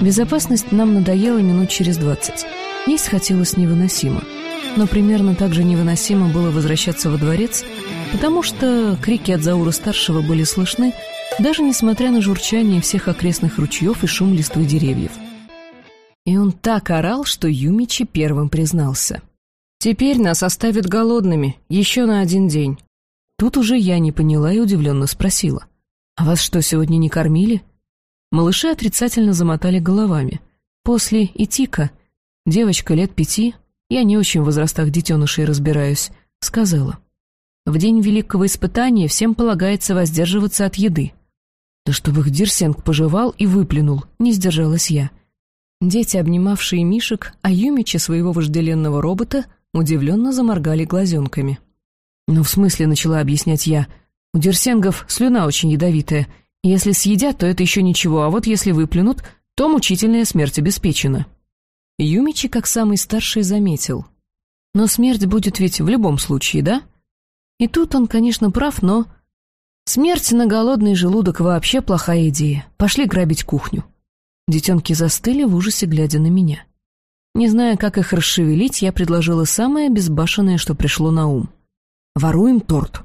Безопасность нам надоела минут через двадцать. Есть хотелось невыносимо. Но примерно так же невыносимо было возвращаться во дворец, потому что крики от Заура-старшего были слышны, даже несмотря на журчание всех окрестных ручьев и шум листвы деревьев. И он так орал, что Юмичи первым признался. «Теперь нас оставят голодными, еще на один день». Тут уже я не поняла и удивленно спросила. «А вас что, сегодня не кормили?» Малыши отрицательно замотали головами. После Итика, девочка лет пяти, я не очень в возрастах детенышей разбираюсь, сказала. В день великого испытания всем полагается воздерживаться от еды. Да чтобы их Дирсенг пожевал и выплюнул, не сдержалась я. Дети, обнимавшие Мишек, а Юмича, своего вожделенного робота, удивленно заморгали глазенками. «Ну, в смысле», — начала объяснять я, — «у Дирсенгов слюна очень ядовитая. Если съедят, то это еще ничего, а вот если выплюнут, то мучительная смерть обеспечена». Юмичи, как самый старший, заметил. «Но смерть будет ведь в любом случае, да?» И тут он, конечно, прав, но... Смерть на голодный желудок вообще плохая идея. Пошли грабить кухню. Детенки застыли в ужасе, глядя на меня. Не зная, как их расшевелить, я предложила самое безбашенное, что пришло на ум. «Воруем торт».